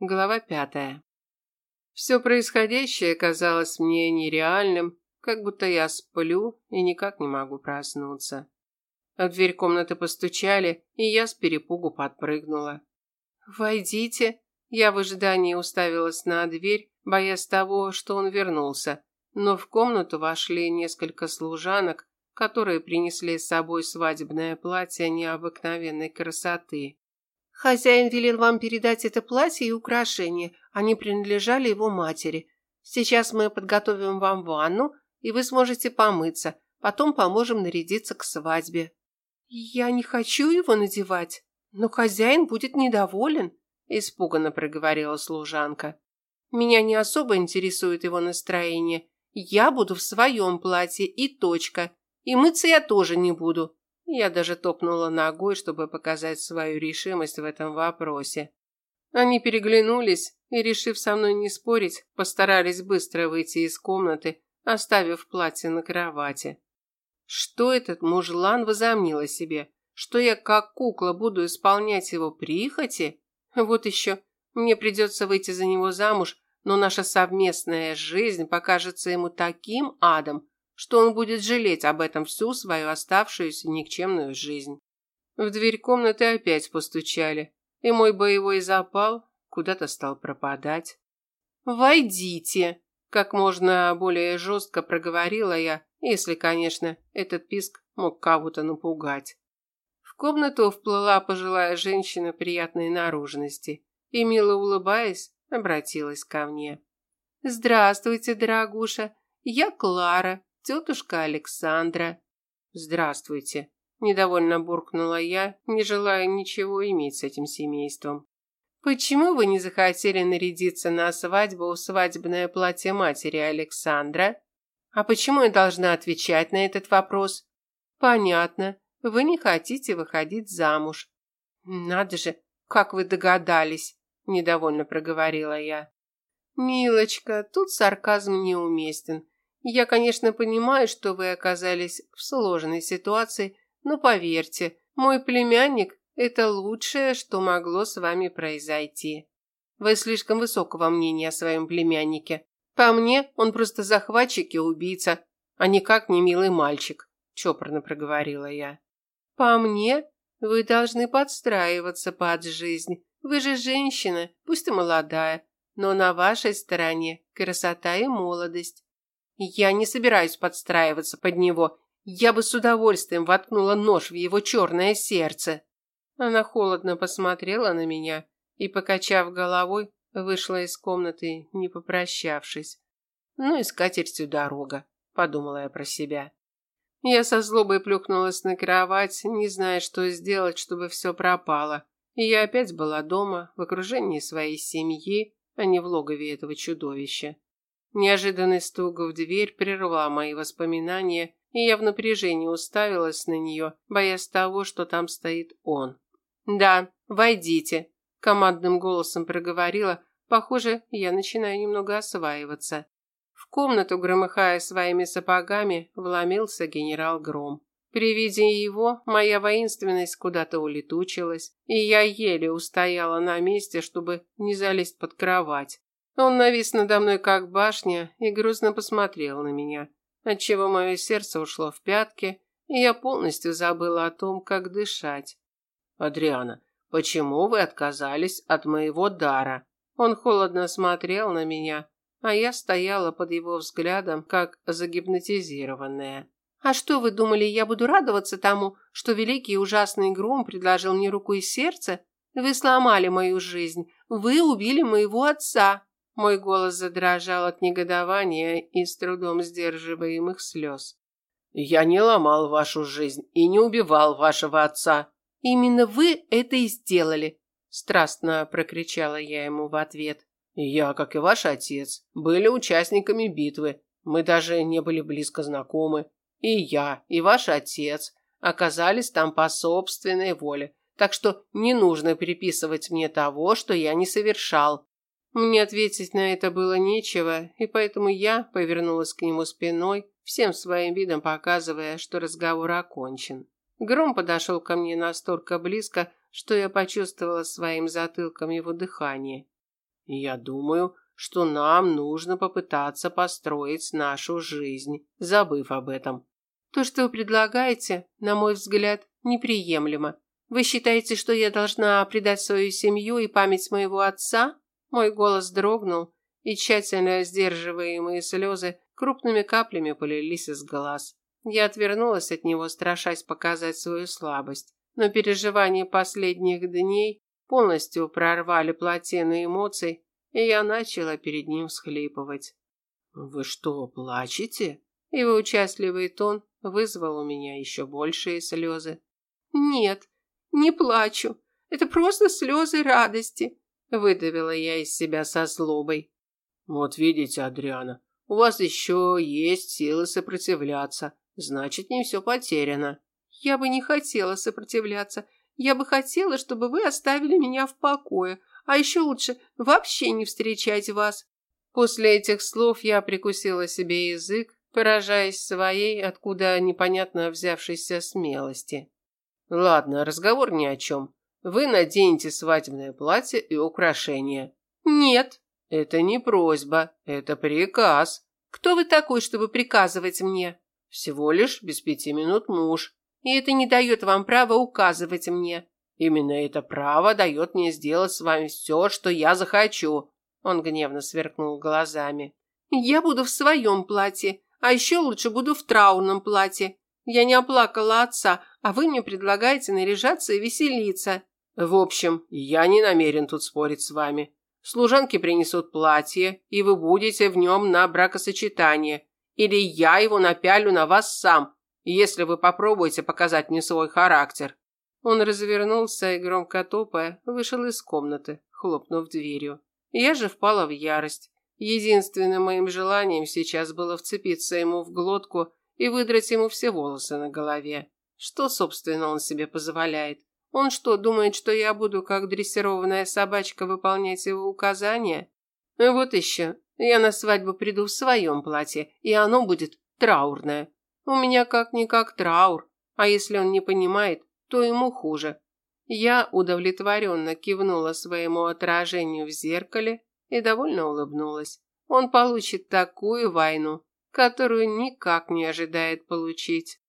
Глава пятая. Все происходящее казалось мне нереальным, как будто я сплю и никак не могу проснуться. В дверь комнаты постучали, и я с перепугу подпрыгнула. «Войдите!» Я в ожидании уставилась на дверь, боясь того, что он вернулся, но в комнату вошли несколько служанок, которые принесли с собой свадебное платье необыкновенной красоты. Хозяин велел вам передать это платье и украшения. Они принадлежали его матери. Сейчас мы подготовим вам ванну, и вы сможете помыться. Потом поможем нарядиться к свадьбе. Я не хочу его надевать, но хозяин будет недоволен, испуганно проговорила служанка. Меня не особо интересует его настроение. Я буду в своем платье и точка. И мыться я тоже не буду. Я даже топнула ногой, чтобы показать свою решимость в этом вопросе. Они переглянулись и, решив со мной не спорить, постарались быстро выйти из комнаты, оставив платье на кровати. Что этот мужлан возомнил о себе? Что я как кукла буду исполнять его прихоти? Вот еще, мне придется выйти за него замуж, но наша совместная жизнь покажется ему таким адом, что он будет жалеть об этом всю свою оставшуюся никчемную жизнь. В дверь комнаты опять постучали, и мой боевой запал куда-то стал пропадать. «Войдите!» – как можно более жестко проговорила я, если, конечно, этот писк мог кого-то напугать. В комнату вплыла пожилая женщина приятной наружности и, мило улыбаясь, обратилась ко мне. «Здравствуйте, дорогуша, я Клара, тетушка Александра. Здравствуйте, недовольно буркнула я, не желая ничего иметь с этим семейством. Почему вы не захотели нарядиться на свадьбу в свадебное платье матери Александра? А почему я должна отвечать на этот вопрос? Понятно. Вы не хотите выходить замуж. Надо же, как вы догадались, недовольно проговорила я. Милочка, тут сарказм неуместен. Я, конечно, понимаю, что вы оказались в сложной ситуации, но поверьте, мой племянник – это лучшее, что могло с вами произойти. Вы слишком высокого мнения о своем племяннике. По мне, он просто захватчик и убийца, а никак не милый мальчик, чопорно проговорила я. По мне, вы должны подстраиваться под жизнь. Вы же женщина, пусть и молодая, но на вашей стороне красота и молодость. Я не собираюсь подстраиваться под него. Я бы с удовольствием воткнула нож в его черное сердце. Она холодно посмотрела на меня и, покачав головой, вышла из комнаты, не попрощавшись. Ну и с катертью дорога, подумала я про себя. Я со злобой плюхнулась на кровать, не зная, что сделать, чтобы все пропало. И я опять была дома, в окружении своей семьи, а не в логове этого чудовища. Неожиданный стук в дверь прервал мои воспоминания, и я в напряжении уставилась на нее, боясь того, что там стоит он. «Да, войдите», – командным голосом проговорила. Похоже, я начинаю немного осваиваться. В комнату, громыхая своими сапогами, вломился генерал Гром. При виде его моя воинственность куда-то улетучилась, и я еле устояла на месте, чтобы не залезть под кровать. Он навис надо мной как башня и грустно посмотрел на меня, отчего мое сердце ушло в пятки, и я полностью забыла о том, как дышать. «Адриана, почему вы отказались от моего дара?» Он холодно смотрел на меня, а я стояла под его взглядом, как загипнотизированная. «А что вы думали, я буду радоваться тому, что великий и ужасный гром предложил мне руку и сердце? Вы сломали мою жизнь, вы убили моего отца, мой голос задрожал от негодования и с трудом сдерживаемых слез. «Я не ломал вашу жизнь и не убивал вашего отца». «Именно вы это и сделали», – страстно прокричала я ему в ответ. «Я, как и ваш отец, были участниками битвы. Мы даже не были близко знакомы. И я, и ваш отец оказались там по собственной воле, так что не нужно приписывать мне того, что я не совершал. Мне ответить на это было нечего, и поэтому я повернулась к нему спиной, всем своим видом показывая, что разговор окончен. Гром подошел ко мне настолько близко, что я почувствовала своим затылком его дыхание. Я думаю, что нам нужно попытаться построить нашу жизнь, забыв об этом. То, что вы предлагаете, на мой взгляд, неприемлемо. Вы считаете, что я должна предать свою семью и память моего отца? Мой голос дрогнул, и тщательно сдерживаемые слезы крупными каплями полились из глаз. Я отвернулась от него, страшась показать свою слабость, но переживания последних дней полностью прорвали плотины эмоций, и я начала перед ним всхлипывать. «Вы что, плачете?» Его участливый тон вызвал у меня еще большие слезы. «Нет, не плачу. Это просто слезы радости», – выдавила я из себя со злобой. «Вот видите, Адриана, у вас еще есть силы сопротивляться. Значит, не все потеряно». «Я бы не хотела сопротивляться. Я бы хотела, чтобы вы оставили меня в покое, а еще лучше вообще не встречать вас». После этих слов я прикусила себе язык, поражаясь своей, откуда непонятно взявшейся смелости. «Ладно, разговор ни о чем. Вы наденете свадебное платье и украшения». «Нет». «Это не просьба, это приказ». «Кто вы такой, чтобы приказывать мне?» «Всего лишь без пяти минут муж. И это не дает вам права указывать мне. Именно это право дает мне сделать с вами все, что я захочу. Он гневно сверкнул глазами. Я буду в своем платье, а еще лучше буду в траурном платье. Я не оплакала отца, а вы мне предлагаете наряжаться и веселиться. В общем, я не намерен тут спорить с вами. Служанки принесут платье, и вы будете в нем на бракосочетание. Или я его напялю на вас сам, если вы попробуете показать мне свой характер. Он развернулся и, громко топая, вышел из комнаты, хлопнув дверью. Я же впала в ярость. Единственным моим желанием сейчас было вцепиться ему в глотку и выдрать ему все волосы на голове. Что, собственно, он себе позволяет? Он что, думает, что я буду, как дрессированная собачка, выполнять его указания? Вот еще. Я на свадьбу приду в своем платье, и оно будет траурное. У меня как-никак траур. А если он не понимает, то ему хуже. Я удовлетворенно кивнула своему отражению в зеркале и довольно улыбнулась. Он получит такую войну, которую никак не ожидает получить.